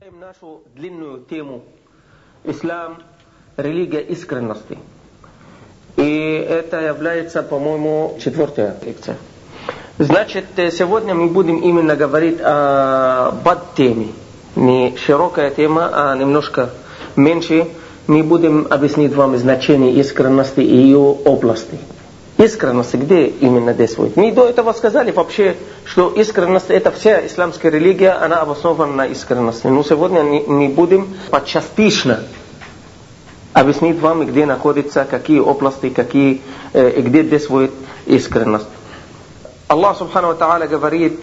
Продолжаем нашу длинную тему «Ислам. Религия искренности». И это является, по-моему, четвертая лекция. Значит, сегодня мы будем именно говорить о бад-теме. Не широкая тема, а немножко меньше. Мы будем объяснить вам значение искренности и ее области. Искренность где именно действует? Мы до этого сказали вообще, что искренность это вся исламская религия, она обоснована на искренности. Но сегодня мы будем подчастично объяснить вам, где находится, какие области, какие, э, где действует искренность. Аллах Субхану Ва говорит,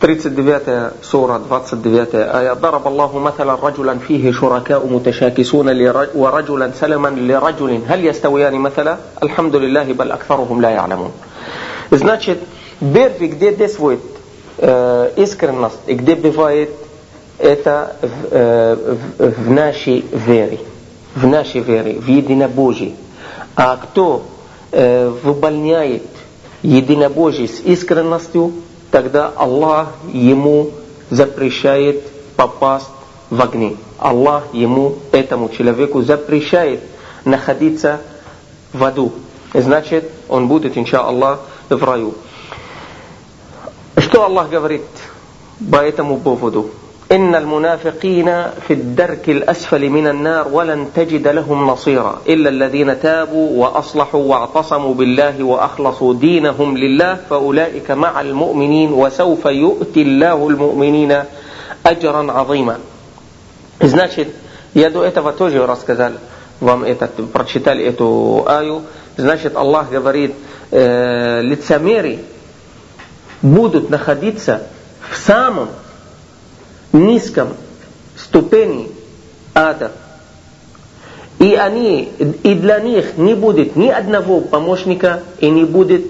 39 сура, 29 آية ضرب الله مثلا رجلا فيه شركاء متشاكسون ورجلا سلما لرجل هل يستويان مثلا الحمد لله بل أكثرهم لا يعلمون Значит, первый, где действует э, искренность и где бывает это в, э, в, в нашей вере, в нашей вере, в единобожии. А кто э, выполняет единобожие с искренностью, тогда Аллах ему запрещает попасть в огни. Аллах ему, этому человеку, запрещает находиться в аду. Значит, он будет, инша Аллах, в раю. Что Аллах говорит по этому поводу? إن المنافقين في الدرك الأسفل من النار ولن تجد لهم نصيرا إلا الذين تابوا وأصلحوا واعتصموا بالله وأخلصوا دينهم لله فأولئك مع المؤمنين وسوف يؤتي الله المؤمنين أجرا عظيما Значит, я до этого тоже рассказал вам этот, прочитали эту аю. Значит, Аллах говорит, э, лицемеры будут находиться в самом низком ступени ада. И они, и для них не будет ни одного помощника и не будет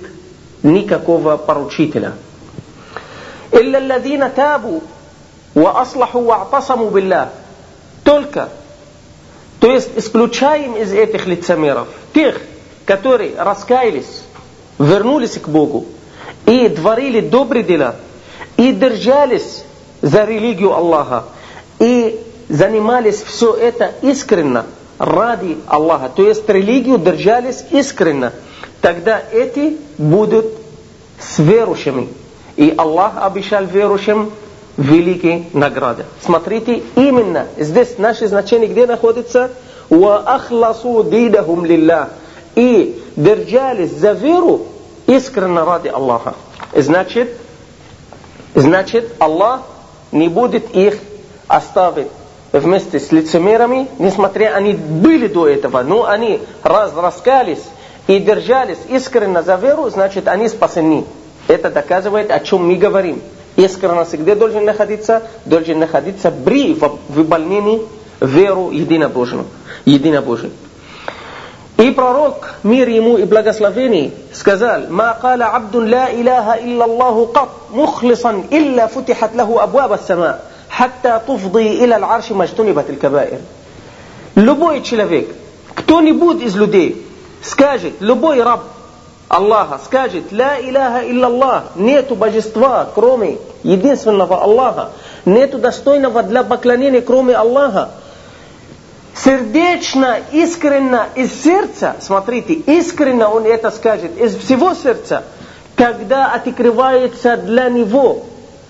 никакого поручителя. إلا الذين تابوا وأصلحوا واعتصموا بالله только то есть исключаем из этих лицемеров тех, которые раскаялись, вернулись к Богу и творили добрые дела, и держались за религию Аллаха и занимались все это искренно ради Аллаха, то есть религию держались искренно, тогда эти будут с верующими. И Аллах обещал верующим великие награды. Смотрите, именно здесь наше значение где находится? وَأَخْلَصُوا دِينَهُمْ لِلَّهِ И держались за веру искренно ради Аллаха. Значит, значит Аллах не будет их оставить вместе с лицемерами, несмотря они были до этого, но они раз раскались и держались искренне за веру, значит они спасены. Это доказывает, о чем мы говорим. Искренность где должен находиться? Должен находиться при выполнении веру единобожию. единобожию. И пророк, мир ему и благословение, сказал, «Ма кала абдун ла илаха илля Аллаху кат, мухлисан илля футихат лаху абуаба сама, хатта туфди иля аль-арши маджтунибат аль-кабаир». Любой человек, кто-нибудь из людей скажет, любой раб Аллаха скажет, «Ла илаха илля Аллах», нету божества, кроме единственного Аллаха, нету достойного для поклонения, кроме Аллаха, сердечно, искренно, из сердца, смотрите, искренно он это скажет, из всего сердца, когда открывается для него,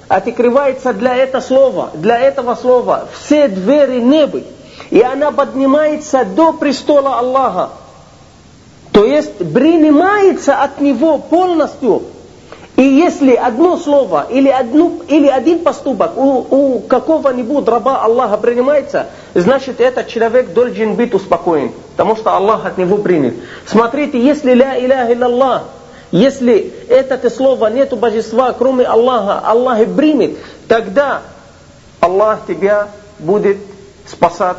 открывается для этого слова, для этого слова. Все двери неба, и она поднимается до престола Аллаха, то есть принимается от него полностью, и если одно слово или, одну, или один поступок у, у какого-нибудь раба Аллаха принимается, значит этот человек должен быть успокоен, потому что Аллах от него принял. Смотрите, если ля иляха илlallah, если это слово нету божества, кроме Аллаха, Аллах примет, тогда Аллах тебя будет спасать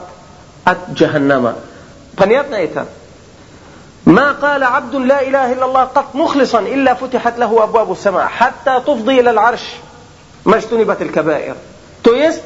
от джаханнама. Понятно это? ما قال عبد لا إله إلا الله قط مخلصا إلا فتحت له أبواب السماء حتى تفضي إلى العرش ما اجتنبت الكبائر То есть,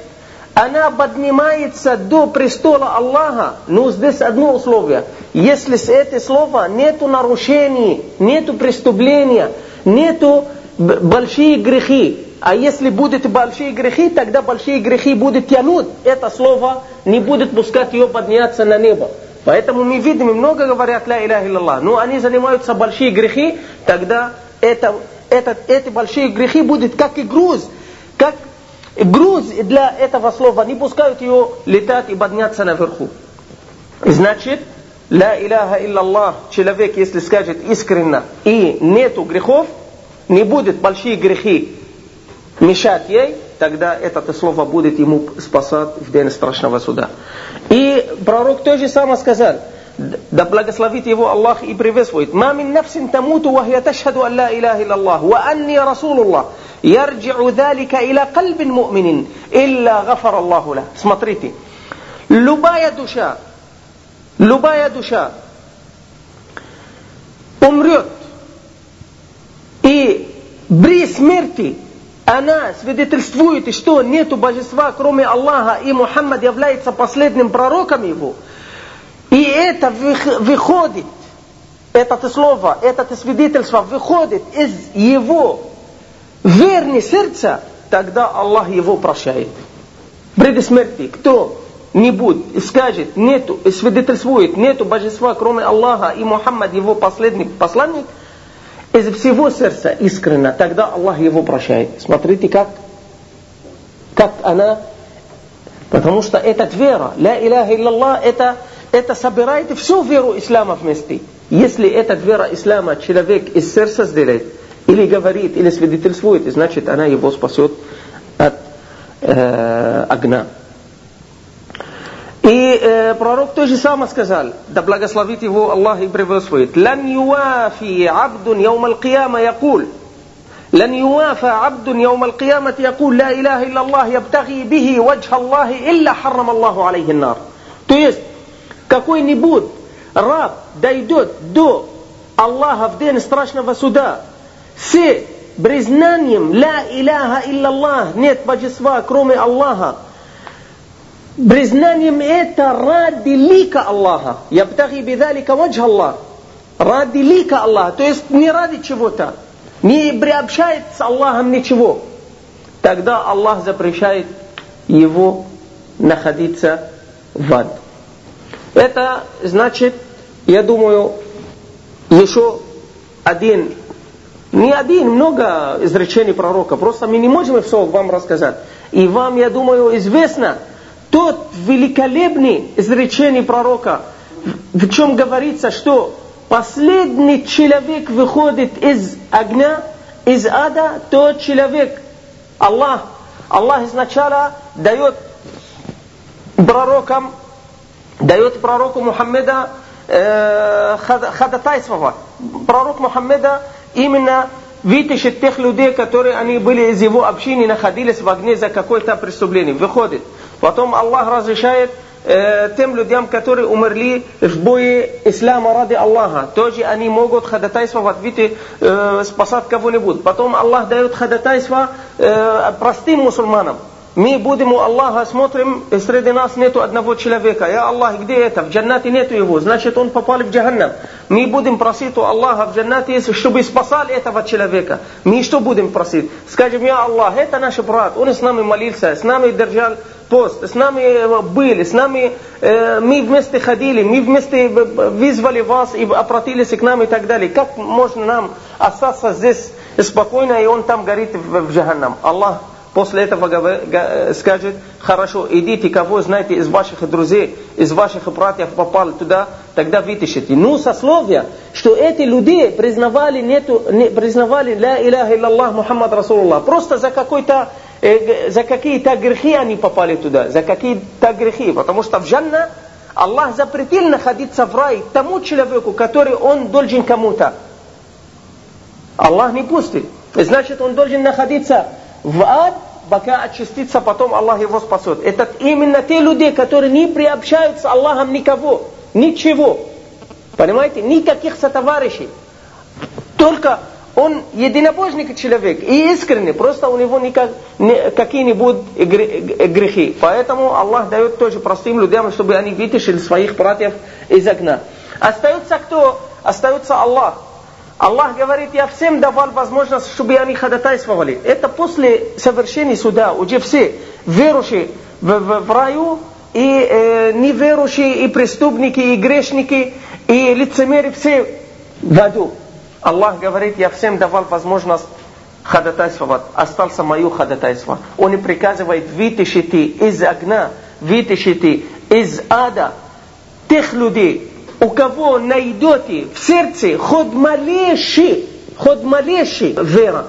она поднимается до престола Аллаха, но здесь одно условие. Если с этого слова нету нарушений, нету преступления, нету большие грехи, А если будут большие грехи, тогда большие грехи будут тянуть. Это слово не будет пускать ее подняться на небо. Поэтому мы видим, много говорят «Ля Иляха Илlallah». Но они занимаются большие грехи, тогда это, это, эти большие грехи будут как и груз, как груз для этого слова. Не пускают ее летать и подняться наверху. Значит, «Ля Иляха Илlallah» человек, если скажет искренно и нету грехов, не будет большие грехи мешать ей, тогда это слово будет ему спасать в день страшного суда. И пророк то же самое сказал, да благословит его Аллах и приветствует. «Ма мин нафсин тамуту ва хия ташхаду ан ла илаха иллаллах ва анни расулуллах ярджи'у дhalika ила кальбин му'минин илля гафар Аллаху ла». Смотрите, любая душа, любая душа умрет и при смерти она свидетельствует, что нету божества, кроме Аллаха, и Мухаммад является последним пророком его. И это выходит, это слово, это свидетельство выходит из его верни сердца, тогда Аллах его прощает. При смерти, кто нибудь скажет, нету, свидетельствует, нету божества, кроме Аллаха, и Мухаммад его последний посланник – из всего сердца искренно, тогда Аллах его прощает. Смотрите, как, как она, потому что эта вера, ля иляха илляллах, это, это собирает всю веру ислама вместе. Если эта вера ислама человек из сердца сделает, или говорит, или свидетельствует, значит она его спасет от э, огня. И э, пророк то же самое сказал, да благословит его Аллах и приветствует. «Лан юафи абдун яум ал-кияма якуль». لن يوافى عبد يوم القيامة يقول لا إله إلا الله يبتغي به وجه الله إلا حرم الله عليه النار. То есть, какой-нибудь раб дойдет до Аллаха в день страшного суда с признанием «Ла иляха илlallah» нет божества, кроме Аллаха, Признанием это ради лика Аллаха. Ябтаги бидалика ваджа Аллах. Ради лика Аллаха. То есть не ради чего-то. Не приобщает с Аллахом ничего. Тогда Аллах запрещает его находиться в ад. Это значит, я думаю, еще один, не один, много изречений пророка. Просто мы не можем все вам рассказать. И вам, я думаю, известно, тот великолепный изречение пророка, в чем говорится, что последний человек выходит из огня, из ада, тот человек, Аллах, Аллах изначально дает пророкам, дает пророку Мухаммеда э, ходатайствовать. Пророк Мухаммеда именно вытащит тех людей, которые они были из его общины, находились в огне за какое-то преступление. Выходит. Потом Аллах разрешает э, тем людям, которые умерли в бое ислама ради Аллаха. Тоже они могут ходатайствовать, видите, э, спасать кого-нибудь. Потом Аллах дает ходатайство э, простым мусульманам. Мы будем у Аллаха смотрим, среди нас нету одного человека. Я Аллах, где это? В джаннате нету его. Значит, он попал в джаханнам. Мы будем просить у Аллаха в джаннате, чтобы спасал этого человека. Мы что будем просить? Скажем, я Аллах, это наш брат, он с нами молился, с нами держал пост, с нами э, были, с нами э, мы вместе ходили, мы вместе вызвали вас и обратились к нам и так далее. Как можно нам остаться здесь спокойно, и он там горит в, в джаханнам? Аллах После этого скажет, хорошо, идите, кого знаете из ваших друзей, из ваших братьев попали туда, тогда вытащите. Ну, сословие, что эти люди признавали, нету, не, признавали ля иляха иллаллах Мухаммад Расулуллах. Просто за какой-то э, за какие-то грехи они попали туда, за какие-то грехи. Потому что в Джанна Аллах запретил находиться в рай тому человеку, который он должен кому-то. Аллах не пустит. Значит, он должен находиться в ад, пока очистится, потом Аллах его спасет. Это именно те люди, которые не приобщаются Аллахом никого, ничего. Понимаете? Никаких сотоварищей. Только он единобожник человек и искренний, просто у него никак, какие-нибудь грехи. Поэтому Аллах дает тоже простым людям, чтобы они вытащили своих братьев из огня. Остается кто? Остается Аллах. Аллах говорит, я всем давал возможность, чтобы они ходатайствовали. Это после совершения суда. Уже все верующие в, в, в раю, и э, неверующие, и преступники, и грешники, и лицемеры все в аду. Аллах говорит, я всем давал возможность ходатайствовать. Остался мое ходатайство. Он и приказывает, вытащите из огня, вытащите из ада тех людей, у кого найдете в сердце хоть малейший, хоть малейший вера.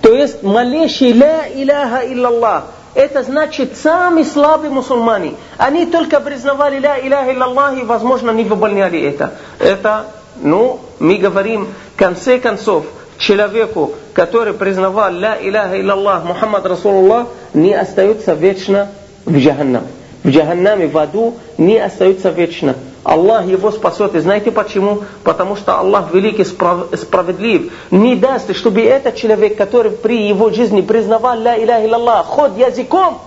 То есть малейший ля иляха иллаллах. Это значит самые слабые мусульмане. Они только признавали ля иляха иллаллах и возможно не выполняли это. Это, ну, мы говорим, в конце концов, человеку, который признавал ля иляха иллаллах Мухаммад Расулуллах, не остается вечно в джаханнам в джаханнаме, в аду, не остается вечно. Аллах его спасет. И знаете почему? Потому что Аллах великий справедлив. Не даст, чтобы этот человек, который при его жизни признавал ля иляха илlallah, ход языком,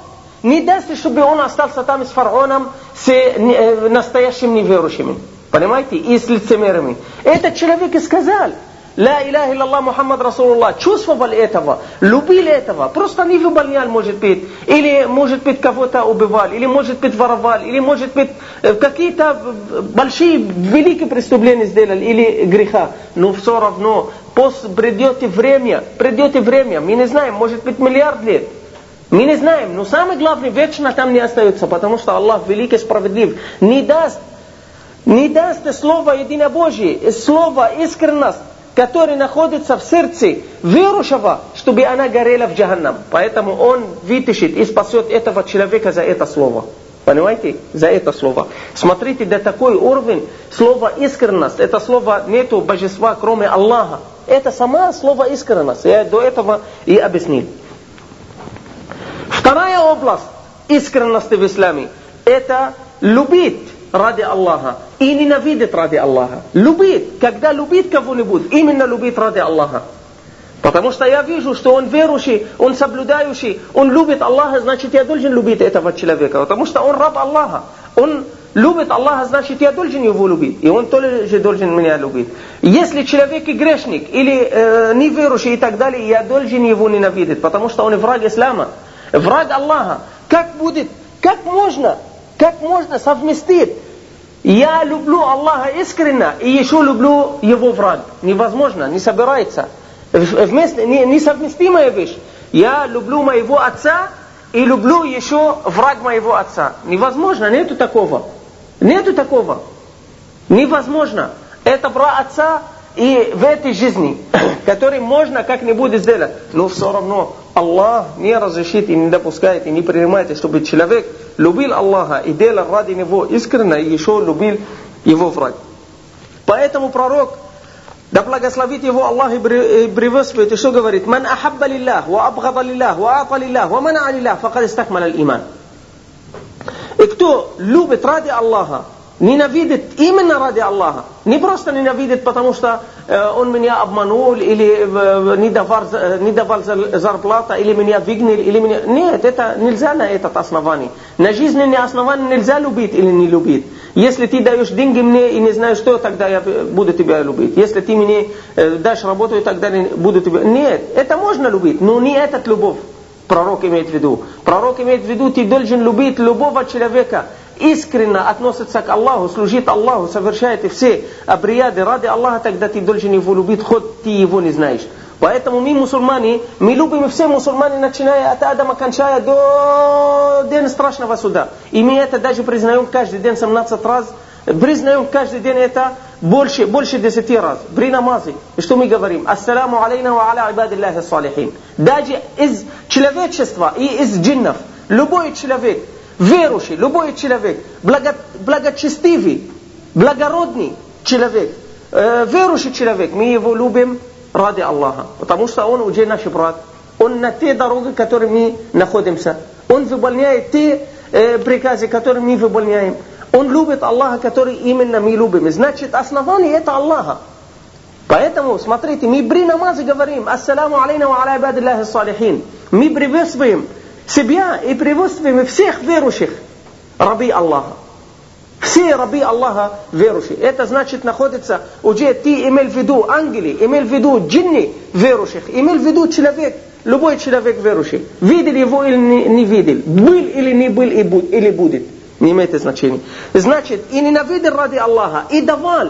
не даст, чтобы он остался там с фараоном, с э, настоящими неверующими. Понимаете? И с лицемерами. Этот человек и сказал, Ля иляха иллаллах Мухаммад Расулуллах. Чувствовали этого, любили этого. Просто не выполняли, может быть. Или, может быть, кого-то убивали. Или, может быть, воровали. Или, может быть, э, какие-то большие, великие преступления сделали. Или греха. Но все равно, после придет время, придет время, мы не знаем, может быть, миллиард лет. Мы не знаем, но самое главное, вечно там не остается, потому что Аллах великий справедлив. Не даст, не даст слово единобожие, слово искренность, который находится в сердце верующего, чтобы она горела в джаханнам. Поэтому он вытащит и спасет этого человека за это слово. Понимаете? За это слово. Смотрите, до такой уровень слова искренность. Это слово нету божества, кроме Аллаха. Это сама слово искренность. Я до этого и объяснил. Вторая область искренности в исламе – это любить ради Аллаха и ненавидит ради Аллаха. Любит, когда любит кого-нибудь, именно любит ради Аллаха. Потому что я вижу, что он верующий, он соблюдающий, он любит Аллаха, значит я должен любить этого человека. Потому что он раб Аллаха. Он любит Аллаха, значит я должен его любить. И он тоже должен меня любить. Если человек и грешник, или э, неверующий и так далее, я должен его ненавидеть. Потому что он враг Ислама, враг Аллаха. Как будет, как можно как можно совместить? Я люблю Аллаха искренне и еще люблю его враг. Невозможно, не собирается. Вместе, не, несовместимая вещь. Я люблю моего отца и люблю еще враг моего отца. Невозможно, нету такого. Нету такого. Невозможно. Это враг отца и в этой жизни, который можно как-нибудь сделать. Но все равно Аллах не разрешит и не допускает и не принимает, чтобы человек любил Аллаха и делал ради него искренне, и еще любил его враг. Поэтому пророк, да благословит его Аллах и приветствует, и что говорит? «Ман ахабба лиллах, ва абгада лиллах, ва ата лиллах, ва мана лиллах, факад истакмал иман». И кто любит ради Аллаха, ненавидит именно ради Аллаха. Не просто ненавидит, потому что э, он меня обманул, или э, не, давал, э, не давал зарплата, или меня выгнал, или меня... Нет, это нельзя на этот основании. На жизненное основании нельзя любить или не любить. Если ты даешь деньги мне и не знаешь что, тогда я буду тебя любить. Если ты мне дашь работу, тогда я буду тебя... Нет, это можно любить, но не этот любовь. Пророк имеет в виду. Пророк имеет в виду, ты должен любить любого человека искренне относится к Аллаху, служит Аллаху, совершает все обряды ради Аллаха, тогда ты должен его любить, хоть ты его не знаешь. Поэтому мы мусульмане, мы любим все мусульмане, начиная от Адама, кончая до дня страшного суда. И мы это даже признаем каждый день 17 раз, признаем каждый день это больше, больше 10 раз. При намазе. И что мы говорим? Ассаламу алейна ва аля ибадиллахи салихин. Даже из человечества и из джиннов, любой человек, верующий, любой человек, благо, благочестивый, благородный человек, э, верующий человек, мы его любим ради Аллаха. Потому что он уже наш брат. Он на те дороги, которые мы находимся. Он выполняет те э, приказы, которые мы выполняем. Он любит Аллаха, который именно мы любим. Значит, основание это Аллаха. Поэтому, смотрите, мы при намазе говорим, «Ассаламу алейна ва аля салихин». Мы приветствуем себя и приветствуем всех верующих, рабы Аллаха. Все рабы Аллаха верующие. Это значит находится, уже ты имел в виду ангели, имел в виду джинни верующих, имел в виду человек, любой человек верующий. Видел его или не, не видел, был или не был или будет. Не имеет значения. Значит, и ненавидел ради Аллаха, и давал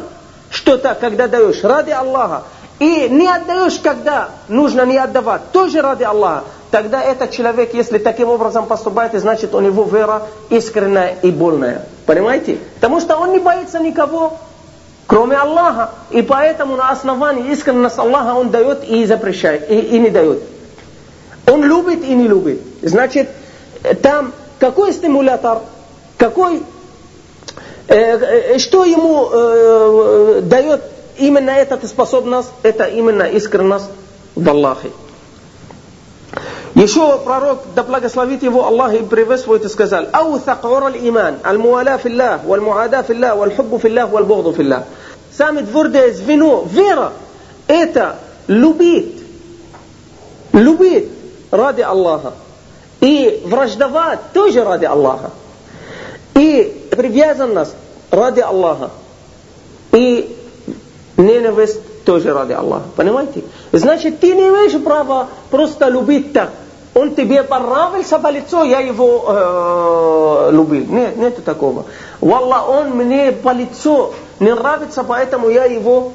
что-то, когда даешь ради Аллаха, и не отдаешь, когда нужно не отдавать, тоже ради Аллаха, тогда этот человек, если таким образом поступает, значит у него вера искренняя и больная. Понимаете? Потому что он не боится никого, кроме Аллаха. И поэтому на основании искренности Аллаха он дает и запрещает, и, и не дает. Он любит и не любит. Значит, там какой стимулятор, какой, э, э, что ему э, дает именно эта способность, это именно искренность в Аллахе. Еще пророк, да благословит его Аллах и приветствует, и сказал, «Аутак урал иман, аль-муаля филлах, валь-муада филлах, валь-хуббу филлах, валь-бугду филлах». Самое твердое звено, вера, это любит, любит ради Аллаха. И враждовать тоже ради Аллаха. И привязанность ради Аллаха. И ненависть тоже ради Аллаха. Понимаете? Значит, ты не имеешь права просто любить так. Он тебе понравился по лицу, я его э, любил. Нет, нет такого. Валла, он мне по лицу не нравится, поэтому я его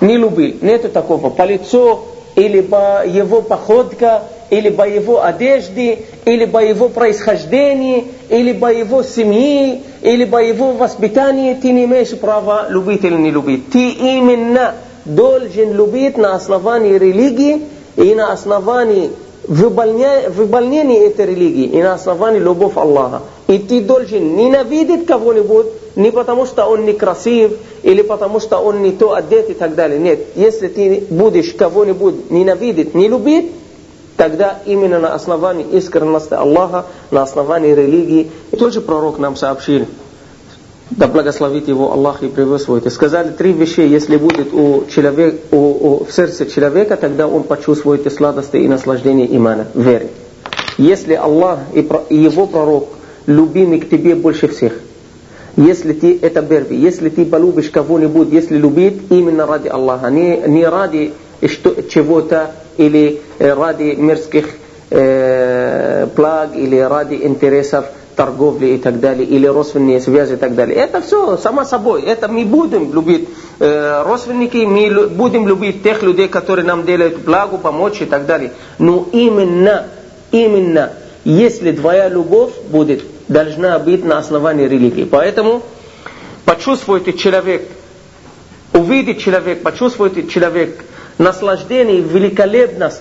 не любил. Нет такого. По лицу или по его походка, или по его одежде, или по его происхождению, или по его семье, или по его воспитанию, ты не имеешь права любить или не любить. Ты именно должен любить на основании религии и на основании выполнения этой религии и на основании любовь Аллаха. И ты должен ненавидеть кого-нибудь не потому, что он некрасив, или потому, что он не то одет и так далее. Нет, если ты будешь кого-нибудь ненавидеть, не любить, тогда именно на основании искренности Аллаха, на основании религии. И тот же пророк нам сообщил, да благословит его Аллах и приветствует. И сказали три вещи, если будет у человек, у, у, в сердце человека, тогда он почувствует и сладости и наслаждение имана, веры. Если Аллах и, и его пророк любимый к тебе больше всех, если ты это берби, если ты полюбишь кого-нибудь, если любит именно ради Аллаха, не, не ради чего-то или ради мирских э, благ или ради интересов торговли и так далее, или родственные связи и так далее. Это все само собой. Это мы будем любить э, родственники, мы будем любить тех людей, которые нам делают благо, помочь и так далее. Но именно, именно, если твоя любовь будет, должна быть на основании религии. Поэтому почувствуйте человек, увидит человек, почувствуйте человек наслаждение, великолепность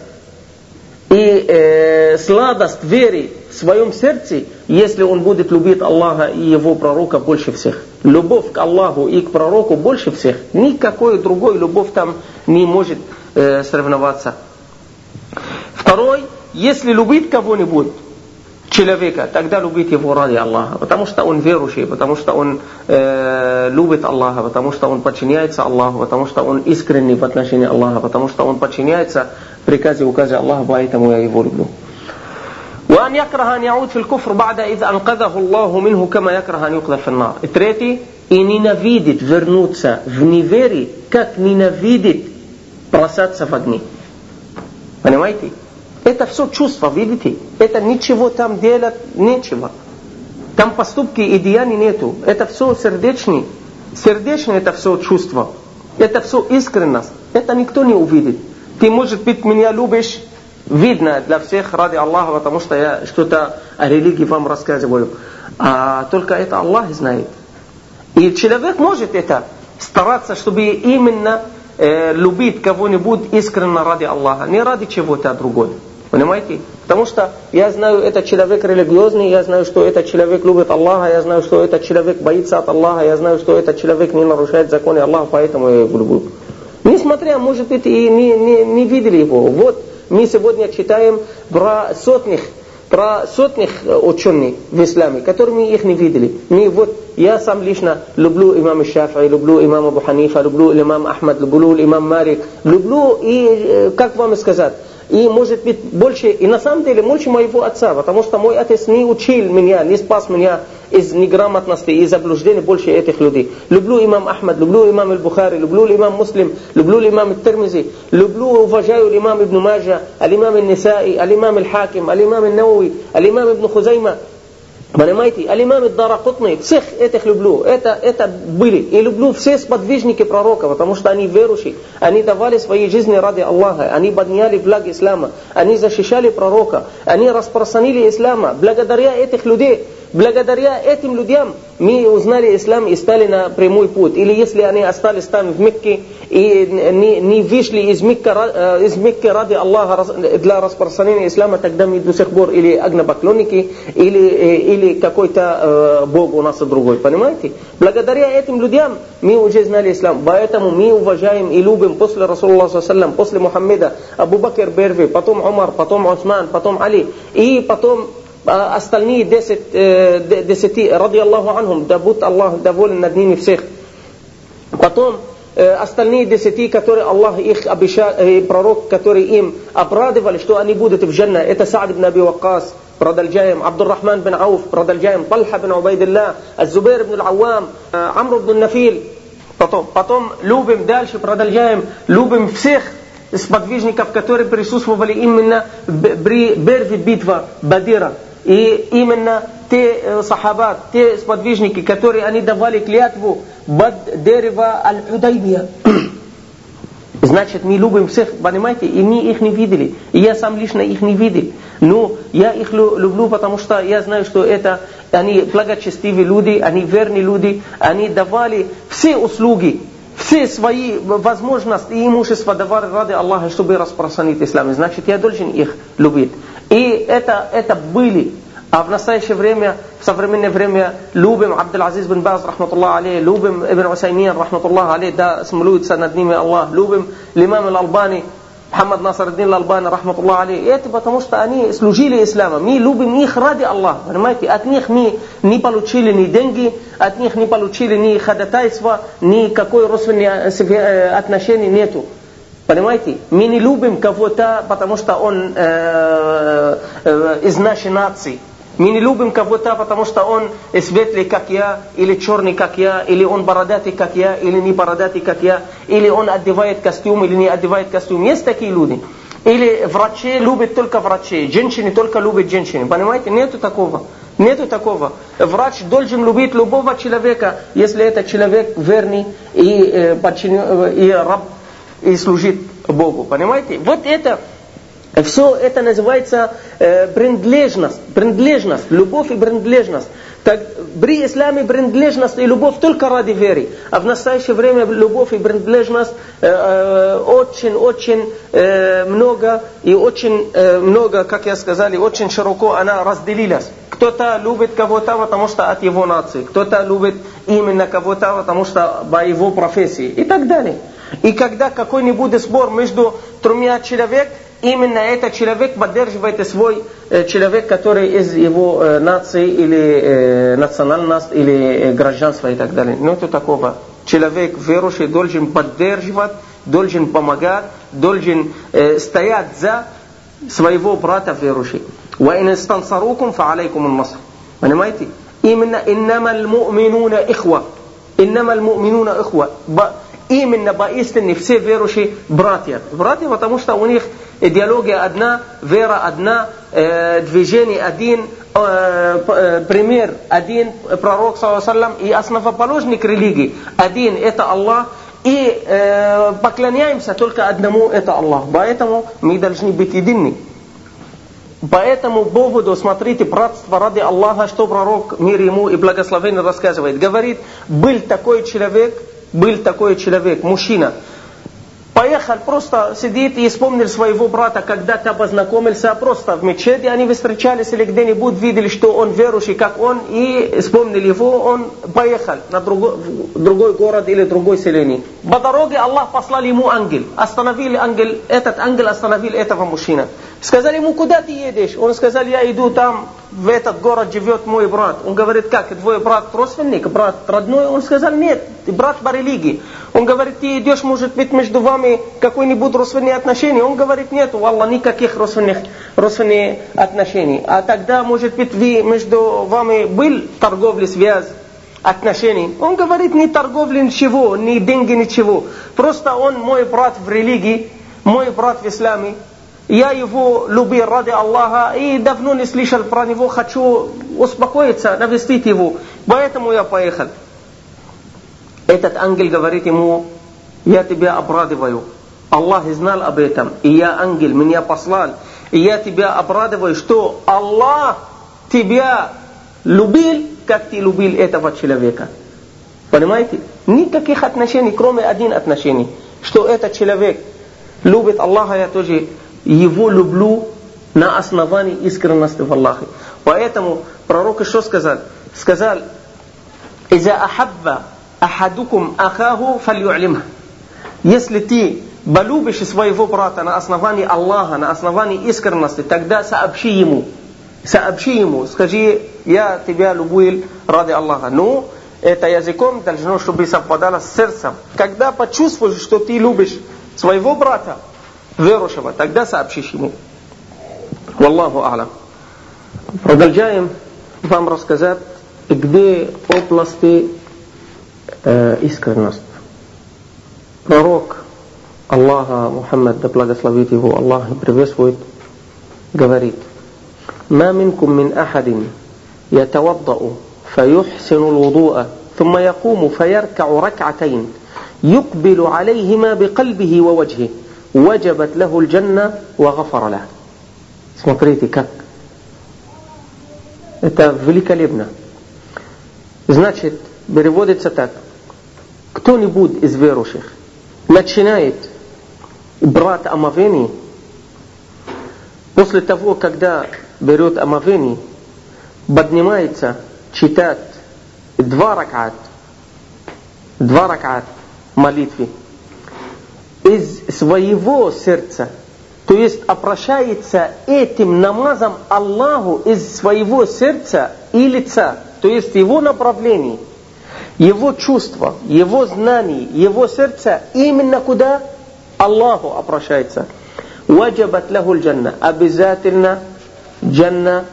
и э, сладость веры своем сердце, если он будет любить Аллаха и его пророка больше всех. Любовь к Аллаху и к пророку больше всех. Никакой другой любовь там не может э, соревноваться. Второй, если любить кого-нибудь, человека, тогда любить его ради Аллаха, потому что он верующий, потому что он э, любит Аллаха, потому что он подчиняется Аллаху, потому что он искренний в отношении Аллаха, потому что он подчиняется приказе и указе Аллаха, поэтому я его люблю. وأن يكره أن يعود في الكفر بعد إذ أنقذه الله منه كما يكره أن يقذف في النار. И третий, и ненавидит вернуться в неверие, как ненавидит бросаться в огни. Понимаете? Это все чувство, видите? Это ничего там делать нечего. Там поступки и деяний нету. Это все сердечный. Сердечное это все чувство. Это все искренность. Это никто не увидит. Ты, может быть, меня любишь, видно для всех ради Аллаха, потому что я что-то о религии вам рассказываю. А только это Аллах знает. И человек может это стараться, чтобы именно э, любить кого-нибудь искренне ради Аллаха, не ради чего-то другого. Понимаете? Потому что я знаю, этот человек религиозный, я знаю, что этот человек любит Аллаха, я знаю, что этот человек боится от Аллаха, я знаю, что этот человек не нарушает законы Аллаха, поэтому я его люблю. Несмотря, может быть, и не, не, не видели его. Вот мы сегодня читаем про сотных, про сотных ученых в исламе, которыми их не видели. Мы вот, я сам лично люблю имама Шафи, люблю имама Абу Ханифа, люблю имама Ахмад, люблю имам Марик, люблю и, как вам сказать, и может быть больше, и на самом деле больше моего отца, потому что мой отец не учил меня, не спас меня из неграмотности и заблуждений больше этих людей. Люблю имам Ахмад, люблю имам Аль-Бухари, люблю имам Муслим, люблю имам Аль-Тирмизи, люблю и уважаю имам Ибн Маджа, аль-имам Аль-Нисаи, аль-имам Аль-Хаким, аль-имам Аль-Науи, аль-имам Ибн Хузайма. Понимаете, алимам Даракутный, всех этих люблю, это, это были. И люблю все сподвижники пророка, потому что они верующие, они давали свои жизни ради Аллаха, они подняли флаг ислама, они защищали пророка, они распространили ислама. Благодаря этих людей Благодаря этим людям мы узнали ислам и стали на прямой путь. Или если они остались там в Мекке и не, не вышли из Мекки, э, из Мекки ради Аллаха для распространения ислама, тогда мы до сих пор или огнопоклонники, или, э, или какой-то э, Бог у нас другой. Понимаете? Благодаря этим людям мы уже знали ислам. Поэтому мы уважаем и любим после Расулаллаха, после Мухаммеда, Абу Бакр Берви, потом Умар, потом Усман, потом Али. И потом остальные десять, десяти, ради Аллаху анхум, да будет Аллах доволен над ними всех. Потом остальные десяти, которые Аллах их обещал, пророк, который им обрадовали, что они будут в Джанна, это Саад ибн Аби Ваккас, продолжаем, Абдуррахман бин Ауф, продолжаем, Талха бин Убайдилlah, Азубейр бин Ауам, Амр бин Нафиль, потом, потом любим дальше, продолжаем, любим всех сподвижников, которые присутствовали именно при первой битве Бадира. И именно те э, сахабат, те сподвижники, которые они давали клятву под дерево Аль-Худайбия. Значит, мы любим всех, понимаете, и мы их не видели. И я сам лично их не видел. Но я их люблю, потому что я знаю, что это они благочестивые люди, они верные люди, они давали все услуги, все свои возможности и имущество давали ради Аллаха, чтобы распространить ислам. Значит, я должен их любить. И это, это были. А в настоящее время, в современное время, любим Абдул-Азиз бин Баз, рахматуллах алей, любим Ибн Усаймин, рахматуллах алей, да смилуется над ними Аллах, любим Лимам Аль-Албани, Мухаммад Насардин Албани, рахматуллах алей. Это потому что они служили исламу. Мы любим их ради Аллаха. Понимаете? От них мы не получили ни деньги, от них не получили ни ходатайства, ни какой родственное отношения нету. Понимаете? Мы не любим кого-то, потому что он э, э, из нашей нации. Мы не любим кого-то, потому что он светлый, как я, или черный, как я, или он бородатый, как я, или не бородатый, как я, или он одевает костюм, или не одевает костюм. Есть такие люди. Или врачи любят только врачей, женщины только любят женщин. Понимаете? Нету такого. Нету такого. Врач должен любить любого человека, если это человек верный и, э, подчинен, и раб и служит Богу. Понимаете? Вот это, все это называется э, принадлежность, принадлежность, любовь и принадлежность. Так, при исламе принадлежность и любовь только ради веры. А в настоящее время любовь и принадлежность очень-очень э, э, э, много и очень э, много, как я сказал, очень широко она разделилась. Кто-то любит кого-то, потому что от его нации. Кто-то любит именно кого-то, потому что по его профессии. И так далее. И когда какой-нибудь спор между тремя человек, именно этот человек поддерживает свой э, человек, который из его э, нации или э, национальности или гражданства и так далее. Нету такого. Человек верующий должен поддерживать, должен помогать, должен стоять за своего брата верующего. وإن استنصروكم فعليكم النصر. Понимаете? Именно إنما المؤمنون إخوة. إنما المؤمنون إخوة именно поистине все верующие братья. Братья, потому что у них идеология одна, вера одна, э, движение один, э, э, пример один, пророк, саллам, и основоположник религии один, это Аллах, и э, поклоняемся только одному, это Аллах. Поэтому мы должны быть едины. По этому поводу, смотрите, братство ради Аллаха, что пророк, мир ему и благословение рассказывает. Говорит, был такой человек, был такой человек, мужчина, поехал, просто сидит и вспомнил своего брата, когда-то познакомился просто в мечети, они встречались или где-нибудь, видели, что он верующий, как он, и вспомнили его, он поехал на другой, другой город или другой селение. По дороге Аллах послал ему ангел, остановили ангел, этот ангел остановил этого мужчину. Сказали ему, куда ты едешь? Он сказал, я иду там в этот город живет мой брат. Он говорит, как, твой брат родственник, брат родной? Он сказал, нет, брат по религии. Он говорит, ты идешь, может быть, между вами какой-нибудь родственные отношения? Он говорит, нет, у Аллаха никаких родственных, родственных отношений. А тогда, может быть, вы, между вами был торговля, связь, отношений. Он говорит, не торговля ничего, не деньги ничего. Просто он мой брат в религии, мой брат в исламе. Я его любил ради Аллаха и давно не слышал про него, хочу успокоиться, навестить его. Поэтому я поехал. Этот ангел говорит ему, я тебя обрадываю. Аллах знал об этом, и я ангел, меня послал. И я тебя обрадываю, что Аллах тебя любил, как ты любил этого человека. Понимаете? Никаких отношений, кроме один отношений. Что этот человек любит Аллаха, я тоже его люблю на основании искренности в Аллахе. Поэтому пророк что сказал? Сказал, «Иза ахабба ахадукум ахаху фалью'лимх». Если ты полюбишь своего брата на основании Аллаха, на основании искренности, тогда сообщи ему. Сообщи ему, скажи, я тебя любил ради Аллаха. Ну, это языком должно, чтобы совпадало с сердцем. Когда почувствуешь, что ты любишь своего брата, верующего, тогда сообщишь ему. Валлаху Алам. Продолжаем вам рассказать, где области э, искренности. Пророк Аллаха, Мухаммад, да благословит его, Аллах приветствует, говорит, ما منكم من أحد يتوضأ فيحسن الوضوء ثم يقوم فيركع ركعتين يقبل عليهما بقلبه ووجهه وجبت له الجنة وغفر له Смотрите, как это великолепно. Значит, переводится так. Кто-нибудь из верующих начинает брать омовение после того, когда берет омовение, поднимается читать два ракат, два ракат молитвы, из своего сердца, то есть обращается этим намазом Аллаху из своего сердца и лица, то есть его направлений, его чувства, его знаний, его сердца именно куда Аллаху обращается. Ваджабат лаху джанна. Обязательно джанна,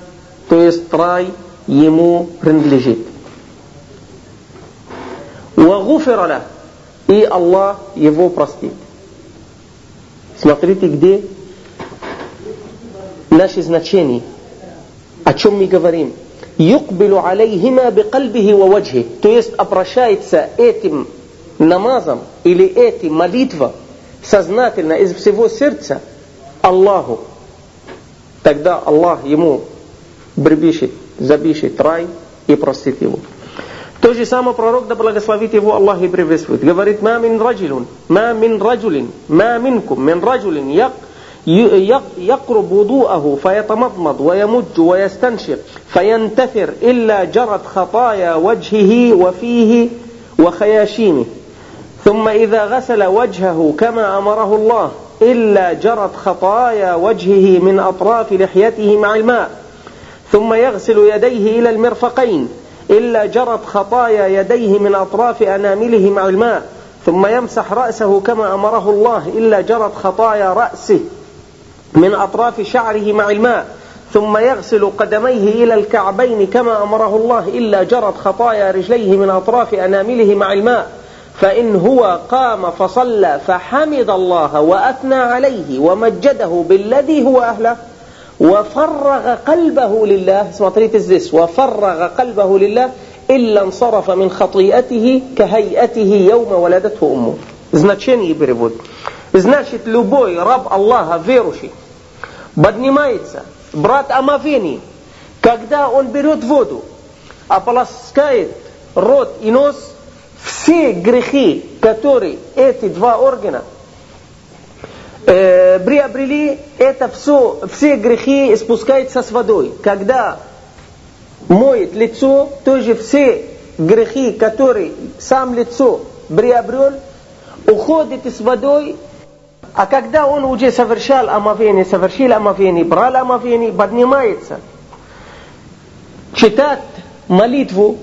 то есть рай, ему принадлежит. Вагуфира и Аллах его простит. Смотрите, где наши значения, о чем мы говорим. Юкбилу алейхима бикальбихи ва. То есть обращается этим намазом или этим молитва сознательно из всего сердца Аллаху. Тогда Аллах ему припишет, запишет рай и простит его. То же самое пророк, да благословит его Аллах и приветствует. Говорит, ма мин раджулин, ма мин раджулин, ма минкум, мин раджулин, як يقرب وضوءه فيتمضمض ويمج ويستنشق فينتثر إلا جرت خطايا وجهه وفيه وخياشيمه ثم إذا غسل وجهه كما أمره الله إلا جرت خطايا وجهه من أطراف لحيته مع الماء ثم يغسل يديه إلى المرفقين إلا جرت خطايا يديه من أطراف أنامله مع الماء ثم يمسح رأسه كما أمره الله إلا جرت خطايا رأسه من أطراف شعره مع الماء ثم يغسل قدميه إلى الكعبين كما أمره الله إلا جرت خطايا رجليه من أطراف أنامله مع الماء فإن هو قام فصلى فحمد الله وأثنى عليه ومجده بالذي هو أهله. وفرغ قلبه لله смотрите здесь وفرغ قلبه لله إلا انصرف من خطيئته كهيئته يوم ولدته أمه значение перевод значит любой раб Аллаха верующий поднимается брат омовений когда он берет воду ополоскает рот и нос все грехи которые эти два органа э, приобрели, это все, все грехи спускаются с водой. Когда моет лицо, тоже все грехи, которые сам лицо приобрел, уходит с водой, а когда он уже совершал омовение, совершил омовение, брал омовение, поднимается, читать молитву,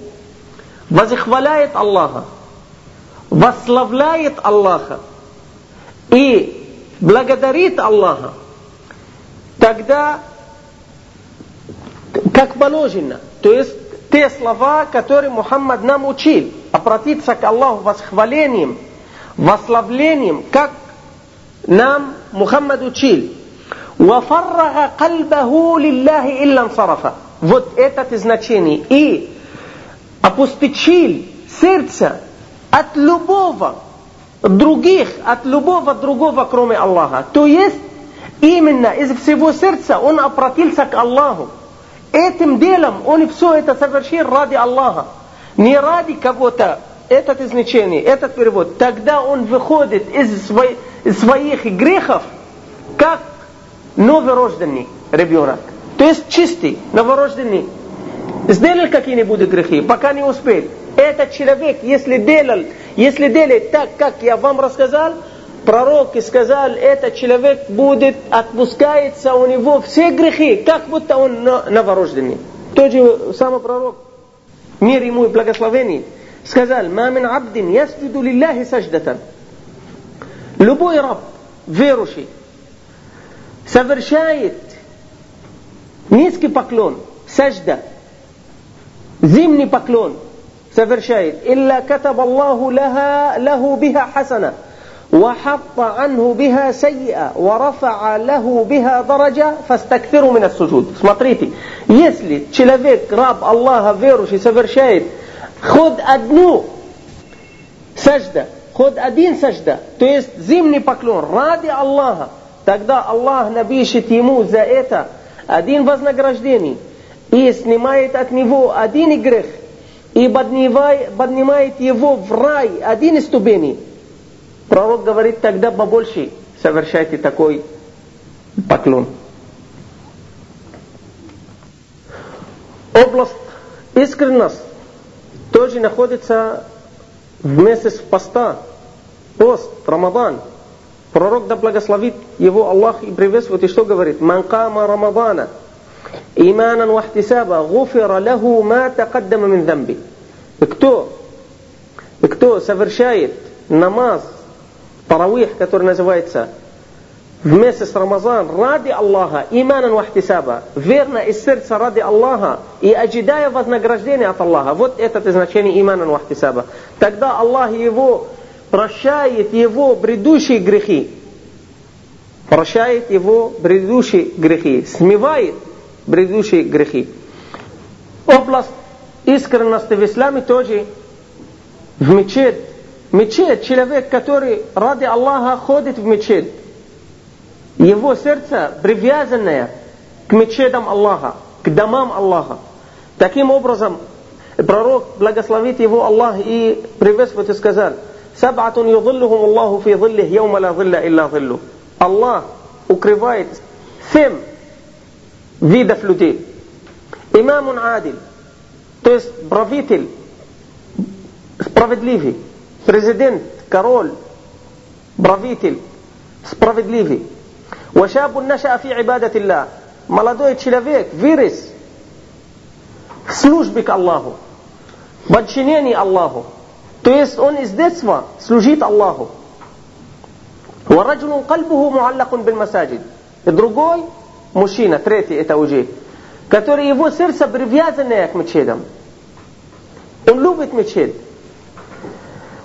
возхваляет Аллаха, восславляет Аллаха и благодарит Аллаха, тогда как положено, то есть те слова, которые Мухаммад нам учил, обратиться к Аллаху восхвалением, восславлением, как нам Мухаммад учил. وَفَرَّغَ قَلْبَهُ لِلَّهِ إِلَّا انصَرَفَ Вот это значение. И опустечил сердце от любого других, от любого другого, кроме Аллаха. То есть, именно из всего сердца он обратился к Аллаху. Этим делом он все это совершил ради Аллаха. Не ради кого-то. Это значение, этот перевод. Тогда он выходит из, своих, из своих грехов, как новорожденный ребенок. То есть чистый, новорожденный. Сделал какие-нибудь грехи, пока не успел. Этот человек, если делал, если делает так, как я вам рассказал, пророк сказал, этот человек будет, отпускается у него все грехи, как будто он новорожденный. Тот же самый пророк, мир ему и благословение, сказал, «Мамин абдин ясджуду лилляхи саждатан». Любой раб, верующий, совершает низкий поклон, сажда, зимний поклон совершает. «Илля катаб Аллаху лаха, лаху биха хасана». وحط عنه بها سيئة ورفع له بها درجة فاستكثروا من السجود смотрите если человек раб Аллаха верующий совершает хоть одну сажда хоть один сажда то есть зимний поклон ради Аллаха тогда Аллах напишет ему за это один вознаграждение и снимает от него один грех и поднимает его в рай один ступени Пророк говорит, тогда побольше совершайте такой поклон. Область искренность тоже находится в месяц поста, пост, Рамадан. Пророк да благословит его Аллах и приветствует, и что говорит? «Ман кама Рамадана иманан вахтисаба гуфира лаху ма тaqaddama min замби». Кто, кто совершает намаз таравих, который называется в месяц Рамазан ради Аллаха, иманан вахтисаба, верно из сердца ради Аллаха и ожидая вознаграждения от Аллаха. Вот это значение иманан вахтисаба. Тогда Аллах его прощает его предыдущие грехи. Прощает его предыдущие грехи. Смывает предыдущие грехи. Область искренности в исламе тоже в мечеть Мечеть, человек, который ради Аллаха ходит в мечеть, его сердце привязанное к мечетам Аллаха, к домам Аллаха. Таким образом, пророк, благословит его Аллах и приветствует и сказал, «Саб'атун юдиллухум Аллаху фи зиллих, йома ла зилля илля зиллу». Аллах укрывает семь видов людей. Имамун адиль, то есть правитель, справедливый, президент, король, правитель, справедливый. وشاب نشأ في عبادة الله молодой человек вырос в службе к Аллаху, подчинении Аллаху. То есть он из детства служит Аллаху. ورجل قلبه معلق بالمساجد. И другой мужчина, третий это уже, который его сердце привязано к мечетам. Он любит мечеть.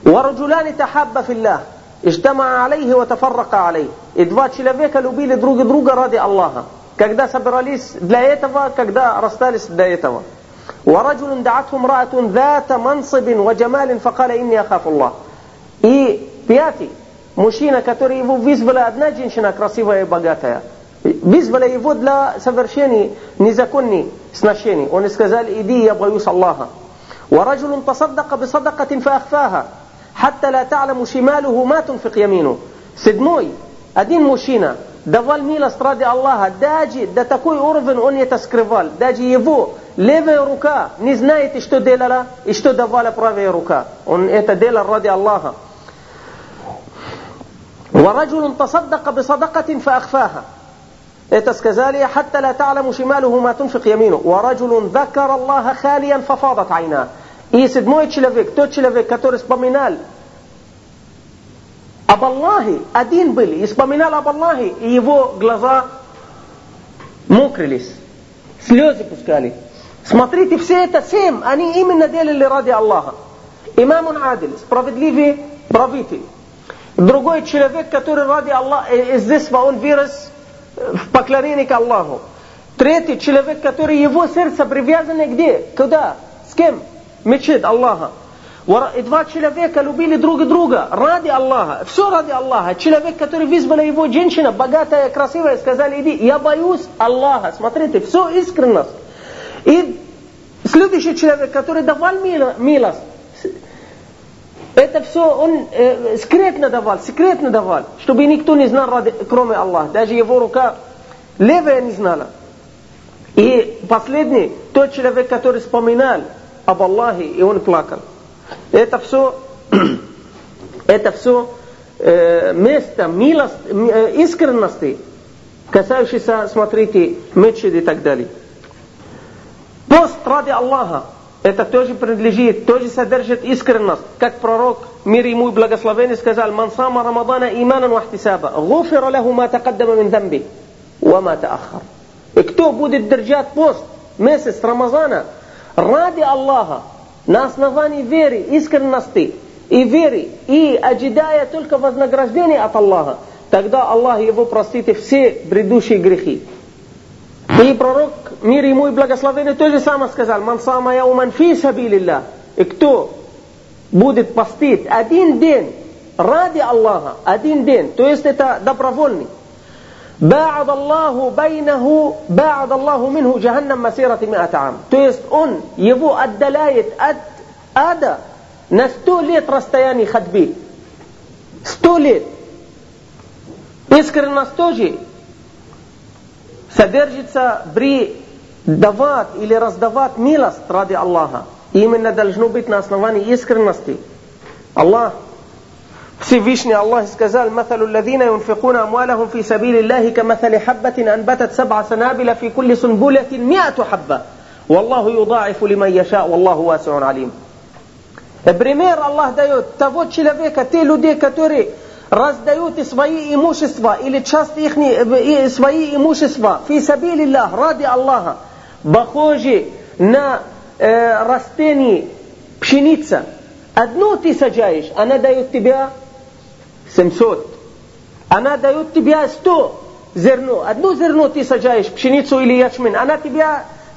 ورجلان تحابا في الله اجتمع عليه وتفرق عليه и два человека любили друг друга ради Аллаха когда собрались для этого когда расстались для этого ورجل دعته امرأة ذات منصب وجمال فقال إني أخاف الله и пятый мужчина который его вызвала одна женщина красивая и богатая вызвала его для совершения незаконных сношений он сказал иди я боюсь Аллаха ورجل تصدق بصدقة فأخفاها حتى لا تعلم شماله ما تنفق يمينه седьмой один мужчина давал милость ради Аллаха даже до такой уровень он это скрывал даже его левая рука не знает что делала и что давала правая рука он это делал ради Аллаха ورجل تصدق بصدقة فأخفاها Это сказали «Хатта ла та'ламу шималуху ма тунфик ямину». «Вараджулун закар Аллаха халиян фафадат айна». И седьмой человек, тот человек, который вспоминал об Аллахе, один был, и вспоминал об Аллахе, и его глаза мокрились, слезы пускали. Смотрите, все это семь, они именно делали ради Аллаха. Имам Адиль, справедливый правитель. Другой человек, который ради Аллаха, э, из этого он вырос в поклонении к Аллаху. Третий человек, который его сердце привязано где? Куда? С кем? Мечет Аллаха. И два человека любили друг друга ради Аллаха. Все ради Аллаха. Человек, который вызвала его женщина, богатая, красивая, сказали, иди, я боюсь Аллаха. Смотрите, все искренность. И следующий человек, который давал милость, это все он э, секретно давал, секретно давал, чтобы никто не знал, ради, кроме Аллаха. Даже его рука левая не знала. И последний, тот человек, который вспоминал об Аллахе, и он плакал. Это все, это все э, место милость, э, искренности, касающееся, смотрите, мечети и так далее. Пост ради Аллаха, это тоже принадлежит, тоже содержит искренность. Как пророк, мир ему и благословение, сказал, «Ман сама Рамадана иманан вахтисаба, гуфира лаху ма тaqaddama min дамби, ва ма таахар». И кто будет держать пост месяц Рамазана ради Аллаха, на основании веры, искренности и веры, и ожидая только вознаграждения от Аллаха, тогда Аллах его простит все предыдущие грехи. И пророк, мир ему и благословение, то же самое сказал, «Ман сама яуман фи сабилилля». И кто будет постить один день ради Аллаха, один день, то есть это добровольный, باعد الله بينه باعد الله منه جهنم مسيرة مئة عام то есть он его отдаляет от ада на сто лет расстояние ходьбы сто лет искренность тоже содержится при давать или раздавать милость ради Аллаха. Именно должно быть на основании искренности. Аллах Всевышний Аллах сказал, مثل الذين ينفقون أموالهم في سبيل الله كمثل حبة أنبتت سبع سنابل في كل سنبلة مئة حبة والله يضاعف لمن يشاء والله واسع عليم. Пример Аллах дает того человека, те люди, которые раздают свои имущества или часть их свои имущества фи сабилиллах, ради Аллаха, похожи на э, растение пшеница. Одну ты сажаешь, она дает тебе 700. Она дает тебе 100 зерно. Одно зерно ты сажаешь, пшеницу или ячмень, она тебе,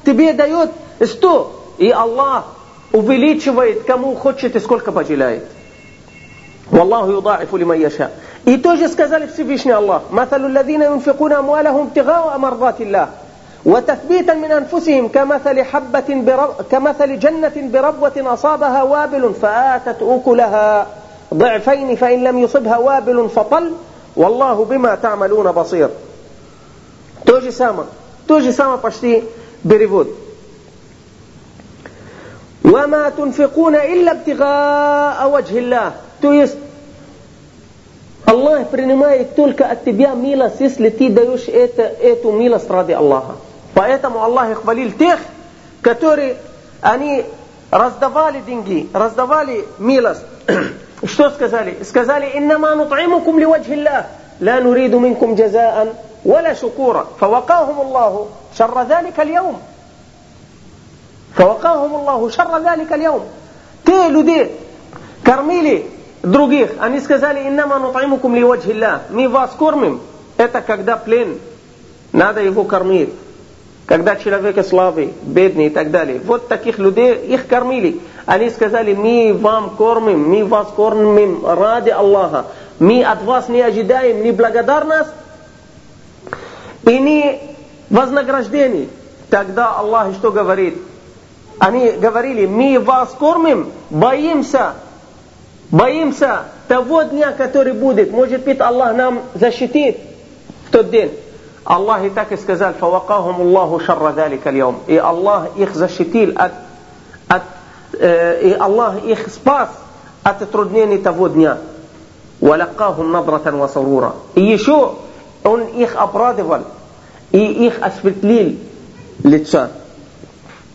тебе дает 100. И Аллах увеличивает, кому хочет и сколько пожелает. والله يضاعف لمن يشاء И тоже сказали Всевышний Аллах, مثل الذين ينفقون أموالهم ابتغاء مرضات الله وتثبيتا من أنفسهم كمثل حبة برب كمثل جنة بربوة أصابها وابل فآتت أكلها ضعفين فإن لم يصبها وابل فطل والله بما تعملون بصير То же самое, то же самое почти перевод. وما تنفقون إلا ابتغاء وجه الله То есть Аллах принимает только от тебя милость, если ты даешь это, эту милость ради Аллаха. Поэтому Аллах хвалил тех, которые они раздавали деньги, раздавали милость. Что сказали? Сказали, «Иннама нут'имукум ли ваджхиллах, ла нуриду минкум джазаан, ولا شكورا فوقاهم الله شر ذلك اليوم فوقاهم الله شر ذلك اليوم те люди кормили других. Они сказали, иннама нутаймукум ли ваджхилля. Мы вас кормим. Это когда плен. Надо его кормить. Когда человек слабый, бедный и так далее. Вот таких людей их кормили. Они сказали, мы вам кормим, мы вас кормим ради Аллаха. Мы от вас не ожидаем ни благодарность и ни вознаграждений. Тогда Аллах что говорит? Они говорили, мы вас кормим, боимся Боимся того дня, который будет. Может быть, Аллах нам защитит в тот день. Аллах и так и сказал, فَوَقَاهُمُ اللَّهُ شَرَّ ذَلِكَ الْيَوْمِ И Аллах их защитил от, от э, и Аллах их спас от труднений того дня. وَلَقَّاهُمْ نَضْرَةً وَسَرُورًا И еще Он их обрадовал и их осветлил лица.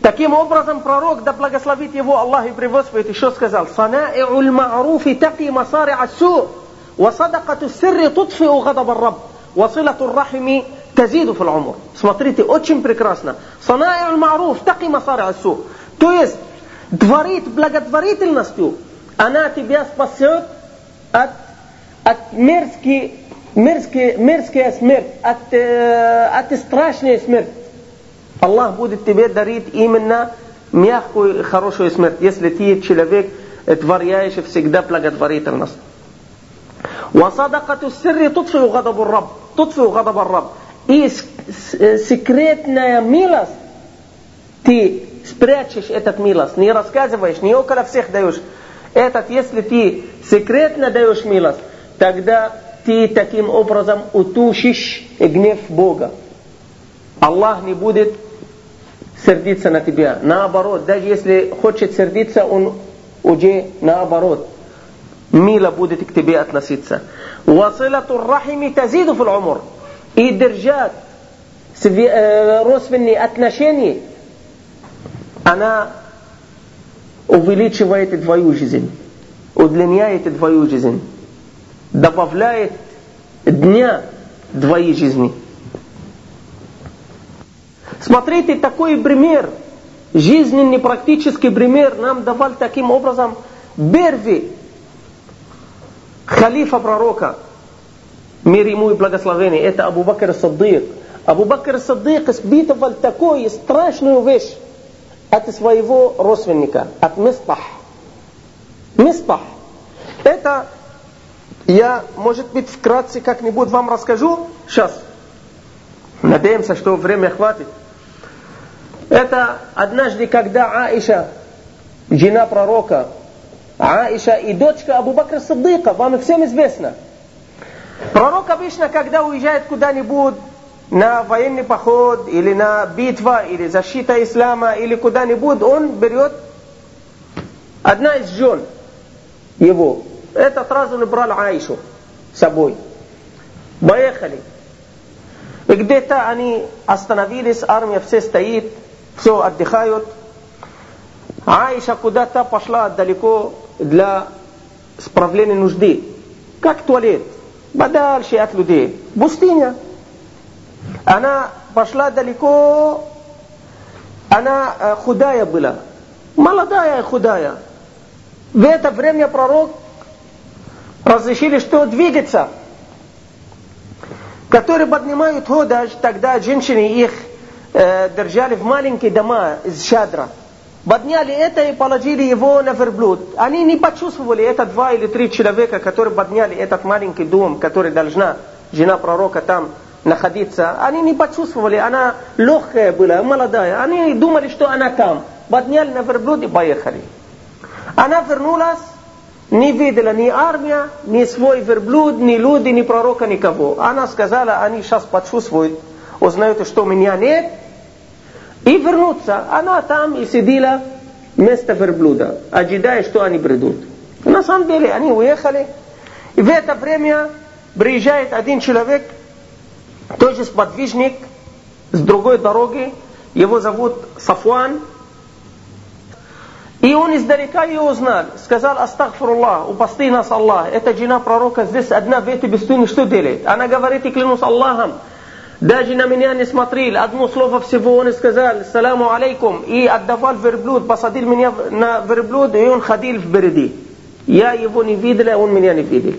Таким образом, пророк, да благословит его Аллах и превосходит, еще сказал, «Санаи'уль ма'руфи таки масари'а су, ва садакату сирри тутфи'у гадаба раб, ва силату рахими тазиду фил умур». Смотрите, очень прекрасно. «Санаи'уль ма'руф таки масари'а су». То есть, творит благотворительностью, она тебя спасет от, от мерзкий, мерзкий, мерзкая смерть, от, э, от страшной смерти. Аллах будет тебе дарить именно мягкую, хорошую смерть, если ты человек, творяешь всегда благотворительность. وصدقة السر تطفئ غضب الرب تطفئ غضب الرب и секретная милость ты спрячешь этот милость, не рассказываешь, не около всех даешь. Этот, если ты секретно даешь милость, тогда ты таким образом утушишь гнев Бога. Аллах не будет сердиться на тебя. Наоборот, даже если хочет сердиться, он уже наоборот. Мило будет к тебе относиться. Василату рахими тазиду фил умр. И держать родственные отношения, она увеличивает твою жизнь, удлиняет твою жизнь, добавляет дня твоей жизни. Смотрите, такой пример, жизненный практический пример нам давал таким образом Берви, халифа пророка, мир ему и благословение, это Абу Бакр Саддик. Абу Бакр Саддик испытывал такую страшную вещь от своего родственника, от Мистах. Мистах. Это я, может быть, вкратце как-нибудь вам расскажу сейчас. Надеемся, что время хватит. Это однажды, когда Аиша, жена пророка, Аиша и дочка Абу Бакра Саддыка, вам всем известно. Пророк обычно, когда уезжает куда-нибудь на военный поход, или на битва, или защита ислама, или куда-нибудь, он берет одна из жен его. Этот раз он брал Аишу с собой. Поехали. И где-то они остановились, армия все стоит, все отдыхают. Аиша куда-то пошла далеко для справления нужды. Как туалет. Подальше от людей. Пустыня. Она пошла далеко, она худая была. Молодая худая. В это время пророк разрешили, что двигаться. Которые поднимают ходаж, тогда женщины их э, держали в маленькие дома из шадра. Подняли это и положили его на верблюд. Они не почувствовали, это два или три человека, которые подняли этот маленький дом, который должна жена пророка там находиться. Они не почувствовали, она легкая была, молодая. Они думали, что она там. Подняли на верблюд и поехали. Она вернулась, не видела ни армия, ни свой верблюд, ни люди, ни пророка, никого. Она сказала, они сейчас почувствуют, узнают, что меня нет, и вернуться. Она там и сидела вместо верблюда, ожидая, что они придут. На самом деле они уехали. И в это время приезжает один человек, тоже сподвижник, с другой дороги. Его зовут Сафуан. И он издалека ее узнал. Сказал, астагфируллах, упасти нас Аллах. Это жена пророка здесь одна в этой пустыне что делает? Она говорит, и клянусь Аллахом, даже на меня не смотрел. Одно слово всего он сказал, саламу алейкум. И отдавал верблюд, посадил меня на верблюд, и он ходил в береди. Я его не видел, он меня не видел.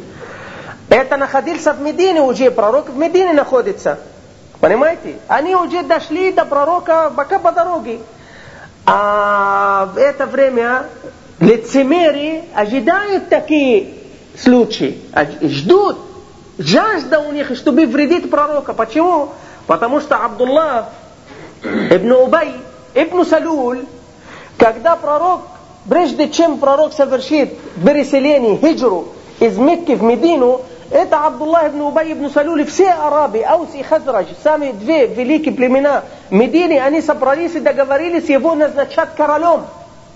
Это находился в Медине уже, пророк в Медине находится. Понимаете? Они уже дошли до пророка пока по дороге. А в это время лицемеры ожидают такие случаи, ждут жажда у них, чтобы вредить пророка. Почему? Потому что Абдулла ибн Убай, ибн Салюль, когда пророк, прежде чем пророк совершит переселение, хиджру из Мекки в Медину, это Абдулла ибн Убай ибн Салюль, все арабы, Аус и Хазрадж, сами две великие племена Медины, они собрались и договорились его назначать королем.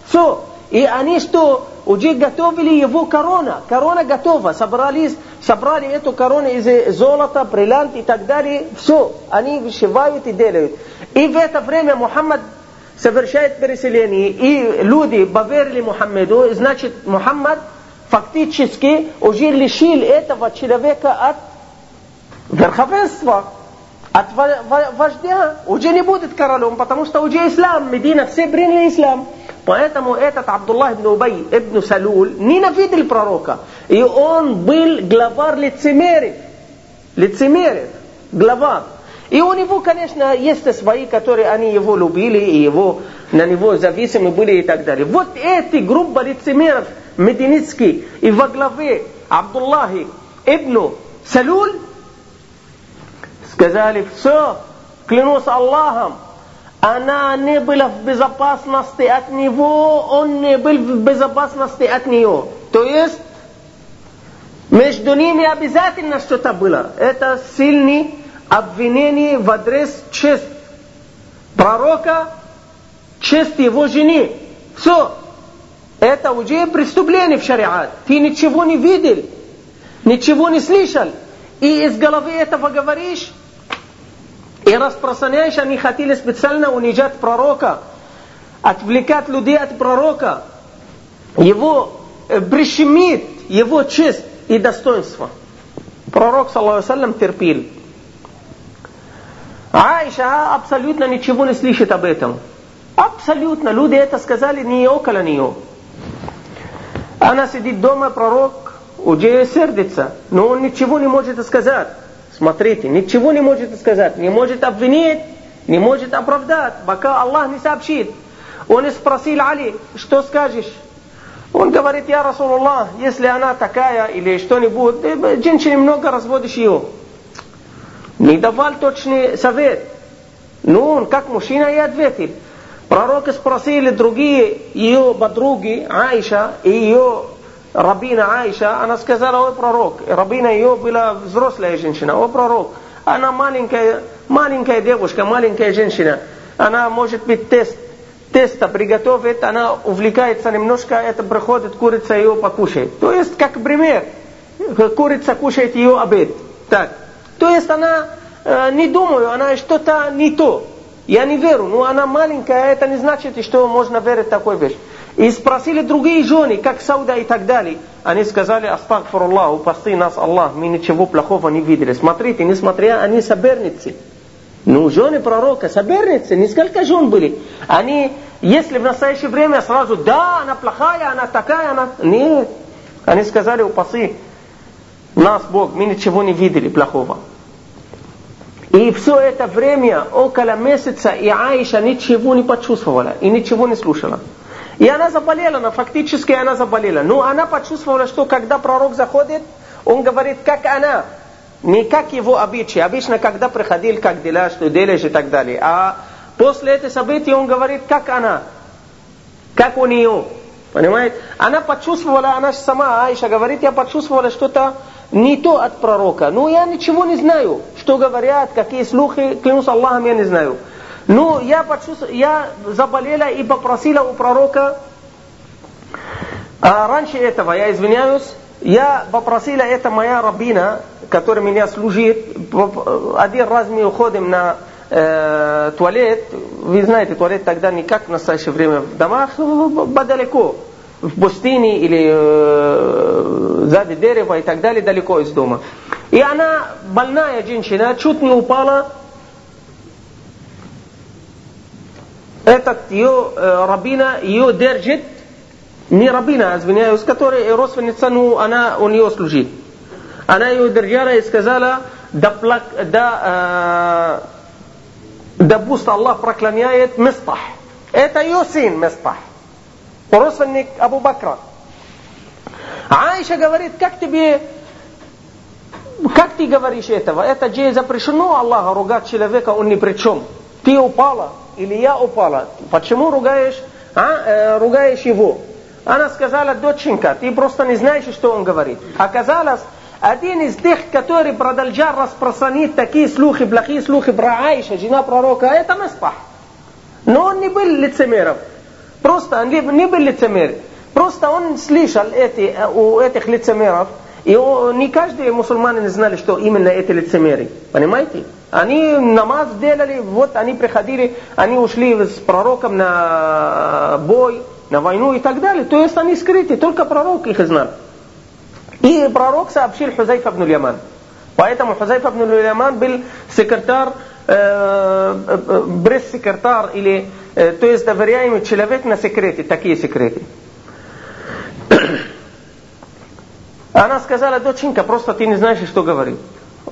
Все. И они что, уже готовили его корона, корона готова, собрались собрали эту корону из золота, бриллиант и так далее. Все, они вышивают и делают. И в это время Мухаммад совершает переселение, и люди поверили Мухаммеду, значит, Мухаммад фактически уже лишил этого человека от верховенства, от вождя. Уже не будет королем, потому что уже ислам, Медина, все приняли ислам. Поэтому этот Абдуллах ибн Убай ибн Салуль ненавидел пророка. И он был главар лицемеров. Лицемеров. Глава. И у него, конечно, есть свои, которые они его любили, и его, на него зависимы были и так далее. Вот эти группа лицемеров мединицкие, и во главе Абдуллахи ибн Салуль, сказали, все, клянусь Аллахом, она не была в безопасности от него, он не был в безопасности от нее. То есть, между ними обязательно что-то было. Это сильный обвинение в адрес честь пророка, честь его жены. Все. Это уже преступление в шариат. Ты ничего не видел, ничего не слышал. И из головы этого говоришь, и распространяешь, они хотели специально унижать пророка, отвлекать людей от пророка, его прищемит, его честь и достоинство. Пророк, саллаху терпел. Аиша абсолютно ничего не слышит об этом. Абсолютно. Люди это сказали не около нее. Она сидит дома, пророк уже сердится, но он ничего не может сказать. Смотрите, ничего не может сказать, не может обвинить, не может оправдать, пока Аллах не сообщит. Он спросил Али, что скажешь? Он говорит, я Расулуллах, если она такая или что-нибудь, женщине много разводишь ее не давал точный совет. Ну, он как мужчина и ответил. Пророк спросили другие ее подруги, Аиша и ее рабина Аиша, она сказала, ой, пророк, рабина ее была взрослая женщина, ой, пророк, она маленькая, маленькая девушка, маленькая женщина, она может быть тест, теста приготовит, она увлекается немножко, это приходит, курица ее покушает. То есть, как пример, курица кушает ее обед. Так. То есть она, не думаю, она что-то не то. Я не верю, но она маленькая, это не значит, что можно верить в такой вещь. И спросили другие жены, как Сауда и так далее. Они сказали, астагфир Аллах, упаси нас Аллах, мы ничего плохого не видели. Смотрите, несмотря, они соперницы. Ну, жены пророка, соперницы, несколько жен были. Они, если в настоящее время сразу, да, она плохая, она такая, она... Нет. Они сказали, упаси нас Бог, мы ничего не видели плохого. И все это время, около месяца, и Аиша ничего не почувствовала, и ничего не слушала. И она заболела, но фактически она заболела. Но она почувствовала, что когда пророк заходит, он говорит, как она, не как его обычай. Обычно, когда приходил, как дела, что делаешь и так далее. А после этого события он говорит, как она, как у нее. Понимаете? Она почувствовала, она сама, Аиша говорит, я почувствовала что-то не то от пророка. Ну, я ничего не знаю, что говорят, какие слухи, клянусь Аллахом, я не знаю. Ну, я, почувствовала, я заболела и попросила у пророка, а раньше этого, я извиняюсь, я попросила, это моя рабина, которая меня служит, один раз мы уходим на э, туалет, вы знаете, туалет тогда не как в настоящее время в домах, далеко в пустыне или э, сзади дерева и так далее, далеко из дома. И она, больная женщина, чуть не упала. Этот ее э, рабина ее держит, не рабина, извиняюсь, которая родственница, ну, она у нее служит. Она ее держала и сказала, да, плак, да, э, да пусть Аллах проклоняет Мистах. Это ее сын Мистах родственник Абу Бакра. Аиша говорит, как тебе, как ты говоришь этого? Это же запрещено Аллаха ругать человека, он ни при чем. Ты упала или я упала. Почему ругаешь, а, э, ругаешь его? Она сказала, доченька, ты просто не знаешь, что он говорит. Оказалось, один из тех, который продолжал распространить такие слухи, плохие слухи про Аиша, жена пророка, это Мастах. Но он не был лицемером. Просто они не были лицемеры. Просто он слышал эти, у этих лицемеров, И не каждый мусульмане знали, что именно эти лицемеры. Понимаете? Они намаз делали, вот они приходили, они ушли с пророком на бой, на войну и так далее. То есть они скрыты, только пророк их знал. И пророк сообщил Хузайф ибн Яман. Поэтому Хузайф ибн Яман был секретарь, э, э, пресс-секретарь или, э, то есть доверяемый человек на секрете, такие секреты. Она сказала, доченька, просто ты не знаешь, что говорит.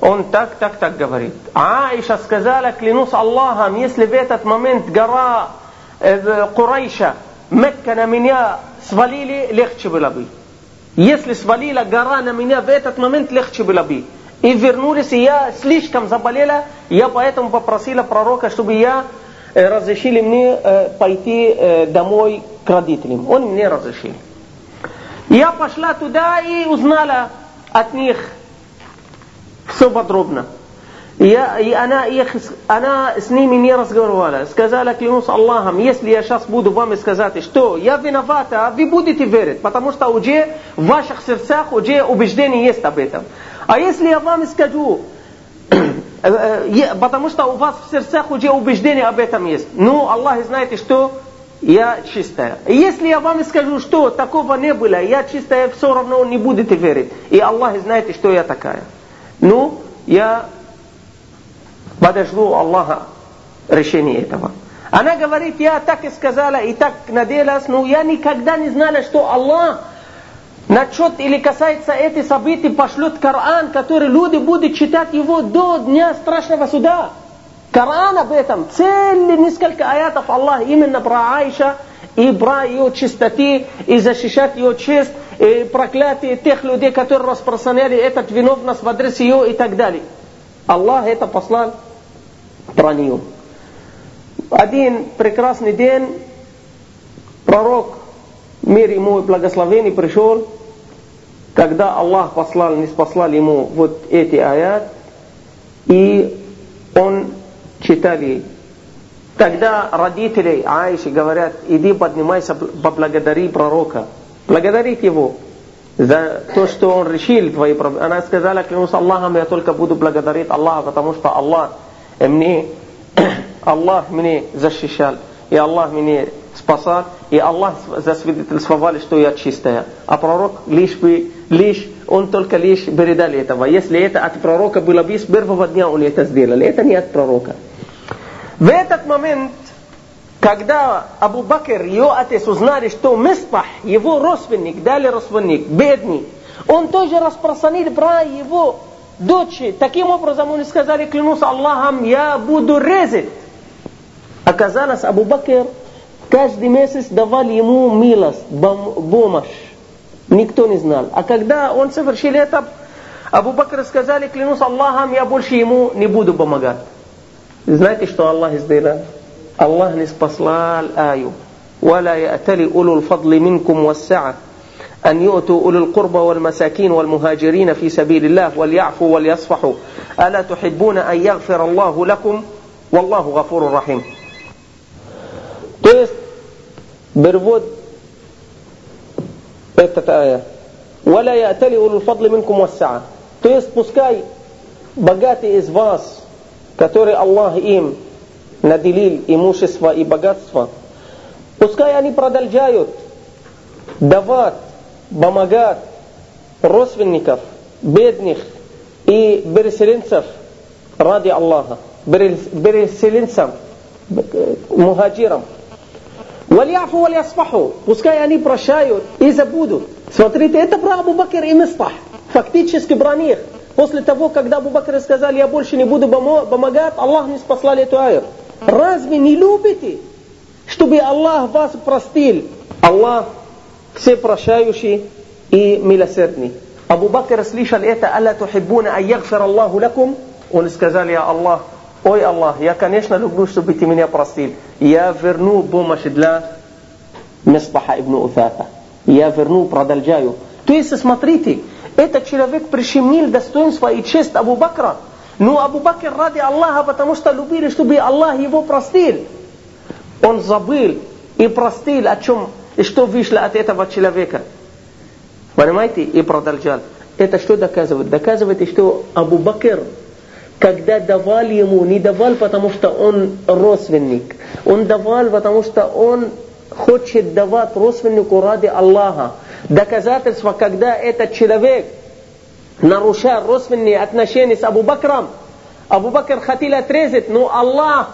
Он так, так, так говорит. Аиша сказала, клянусь Аллахом, если в этот момент гора э, Курайша, Мекка на меня свалили, легче было бы. Если свалила гора на меня в этот момент, легче было бы. И вернулись, и я слишком заболела, я поэтому попросила пророка, чтобы я э, разрешили мне э, пойти э, домой к родителям. Он мне разрешил. Я пошла туда и узнала от них все подробно. Я, и она, их, она с ними не разговаривала. Сказала, клянусь Аллахом, если я сейчас буду вам сказать, что я виновата, вы будете верить, потому что уже в ваших сердцах уже убеждение есть об этом. А если я вам скажу, потому что у вас в сердцах уже убеждение об этом есть, ну, Аллах знаете, что я чистая. И если я вам скажу, что такого не было, я чистая, все равно не будете верить. И Аллах знает, что я такая. Ну, я подожду Аллаха решения этого. Она говорит, я так и сказала, и так надеялась, но я никогда не знала, что Аллах насчет или касается этих событий пошлет Коран, который люди будут читать его до дня страшного суда. Коран об этом, целые несколько аятов Аллах именно про Аиша и про ее чистоты, и защищать ее честь, и проклятие тех людей, которые распространяли этот виновность в адрес ее и так далее. Аллах это послал про нее. Один прекрасный день пророк, мир ему и благословение, пришел, когда Аллах послал, не спаслал ему вот эти аят, и он читал ей. Тогда родители Аиши говорят, иди поднимайся, поблагодари пророка. Благодарить его за то, что он решил твои проблемы. Она сказала, клянусь Аллахом, я только буду благодарить Аллаха, потому что Аллах мне, Аллах мне защищал, и Аллах меня спасал, и Аллах засвидетельствовал, что я чистая. А пророк лишь бы, лишь, он только лишь передал этого. Если это от пророка было бы, с первого дня он это сделал. Это не от пророка. В этот момент, когда Абу Бакр его отец узнали, что Миспах, его родственник, дали родственник, бедный, он тоже распространил про его дочь. Таким образом, они сказали, клянусь Аллахом, я буду резать. Оказалось, Абу Бакр каждый месяц давал ему милость, помощь. Никто не знал. А когда он совершил это, Абу Бакр сказали, клянусь Аллахом, я больше ему не буду помогать. Знаете, что Аллах сделал? Аллах не спаслал аю. ولا يأتل أولو الفضل منكم والسعة أن يؤتوا أولي القربى والمساكين والمهاجرين في سبيل الله وليعفوا وليصفحوا ألا تحبون أن يغفر الله لكم والله غفور رحيم То есть, перевод этот ая. ولا يأتل أولو الفضل منكم والسعة. То есть, пускай богатые из вас который Аллах им наделил имущество и богатство, пускай они продолжают давать, помогать родственников, бедных и переселенцев ради Аллаха, переселенцам, мухаджирам. Вальяфу вальясфаху. Пускай они прощают и забудут. Смотрите, это про Абу Бакр и Мистах. Фактически про них. После того, когда Абу Бакр сказал, я больше не буду помогать, Аллах не спаслали эту аю. Разве не любите, чтобы Аллах вас простил? Аллах все прощающий и милосердный. Абу Бакр слышал это, «Алла тухиббуна ан ягфир Аллаху лакум?» Он сказал, «Я Аллах, ой Аллах, я, конечно, люблю, чтобы ты меня простил. Я верну помощь для Мисбаха ибн Уфата. Я верну, продолжаю». То есть, смотрите, этот человек прищемил достоинство и честь Абу Бакра. Но Абу Бакр ради Аллаха, потому что любили, чтобы Аллах его простил. Он забыл и простил, о чем, и что вышло от этого человека. Понимаете? И продолжал. Это что доказывает? Доказывает, что Абу Бакр, когда давал ему, не давал, потому что он родственник. Он давал, потому что он хочет давать родственнику ради Аллаха. Доказательство, когда этот человек нарушал родственные отношения с Абу Бакром, Абу Бакр хотел отрезать, но Аллах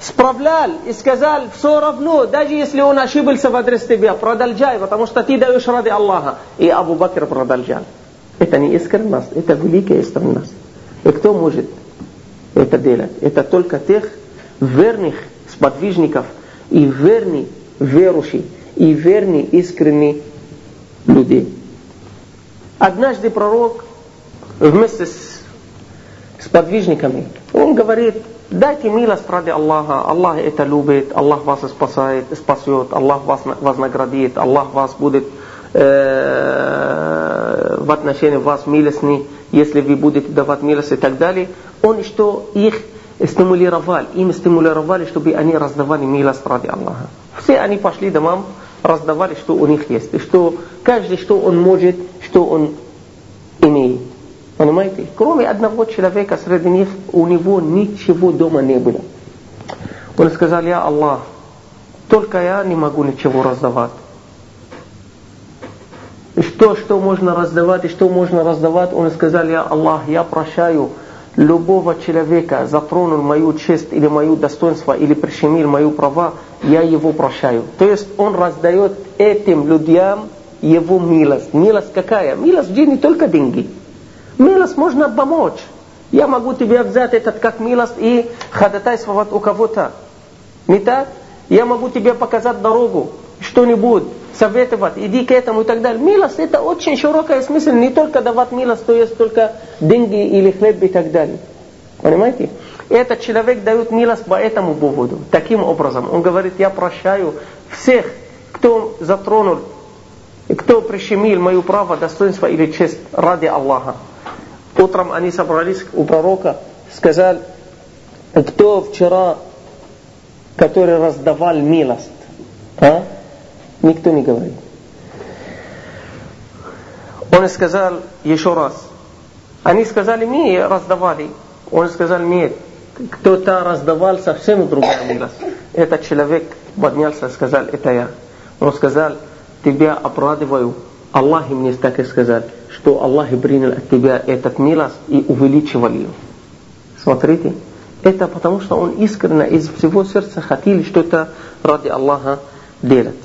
справлял и сказал, все равно, даже если он ошибался в адрес тебя, продолжай, потому что ты даешь ради Аллаха. И Абу Бакр продолжал. Это не искренность, это великая искренность. И кто может это делать? Это только тех верных сподвижников и верных верующих и верных искренних людей. Однажды пророк вместе с, с подвижниками, он говорит, дайте милость ради Аллаха, Аллах это любит, Аллах вас спасает, спасет, Аллах вас вознаградит, Аллах вас будет э, в отношении вас милостный, если вы будете давать милость и так далее. Он что их стимулировал, им стимулировали, чтобы они раздавали милость ради Аллаха. Все они пошли домам, раздавали, что у них есть, и что каждый, что он может, что он имеет. Понимаете? Кроме одного человека среди них, у него ничего дома не было. Он сказал, я Аллах, только я не могу ничего раздавать. Что, что можно раздавать, и что можно раздавать, он сказал, я Аллах, я прощаю любого человека, затронул мою честь или мое достоинство, или прищемил мою права, я его прощаю. То есть он раздает этим людям его милость. Милость какая? Милость где не только деньги. Милость можно помочь. Я могу тебе взять этот как милость и ходатайствовать у кого-то. Не так? Я могу тебе показать дорогу, что-нибудь, советовать, иди к этому и так далее. Милость это очень широкая смысл, не только давать милость, то есть только деньги или хлеб и так далее. Понимаете? Этот человек дает милость по этому поводу. Таким образом, он говорит, я прощаю всех, кто затронул, кто прищемил мое право, достоинство или честь ради Аллаха. Утром они собрались у пророка, сказали, кто вчера, который раздавал милость, а? Никто не говорит. Он сказал еще раз. Они сказали, мы раздавали. Он сказал, нет, кто-то раздавал совсем другая милость. Этот человек поднялся и сказал, это я. Он сказал, тебя оправдываю. Аллах мне так и сказал что Аллах принял от тебя этот милость и увеличивал ее. Смотрите, это потому что он искренне из всего сердца хотел что-то ради Аллаха делать.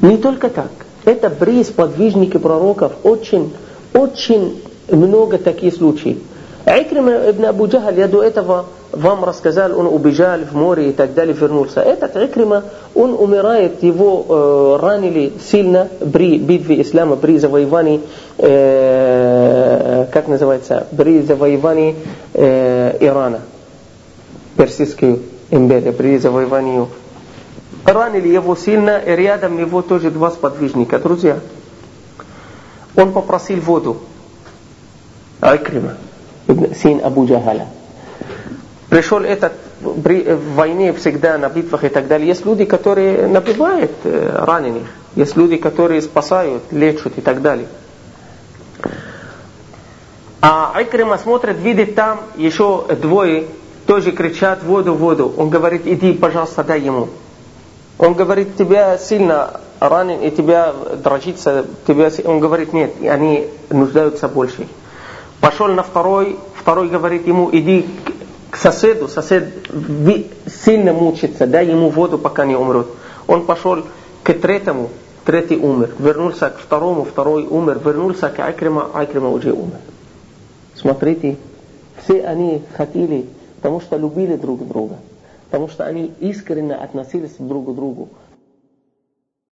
Не только так. Это при сподвижнике пророков очень, очень много таких случаев. Икрима ибн Абу Джахаль, я до этого вам рассказал, он убежал в море и так далее, вернулся. Этот Икрима, он умирает, его э, ранили сильно при битве ислама, при завоевании, э, как называется, при завоевании э, Ирана, Персидской империи, при завоевании Ранили его сильно, и рядом его тоже два сподвижника, друзья. Он попросил воду. Икрима, сын Абу Джахаля. Пришел этот в войне всегда на битвах и так далее. Есть люди, которые набивают э, раненых. Есть люди, которые спасают, лечат и так далее. А Икрима смотрит, видит там еще двое, тоже кричат воду, воду. Он говорит, иди, пожалуйста, дай ему. Он говорит, тебя сильно ранен и тебя дрожится, тебя... он говорит, нет, они нуждаются больше. Пошел на второй, второй говорит ему, иди к соседу, сосед сильно мучится, дай ему воду, пока не умрет. Он пошел к третьему, третий умер. Вернулся к второму, второй умер. Вернулся к Акрима, Акрима уже умер. Смотрите, все они хотели, потому что любили друг друга. Потому что они искренне относились друг к другу.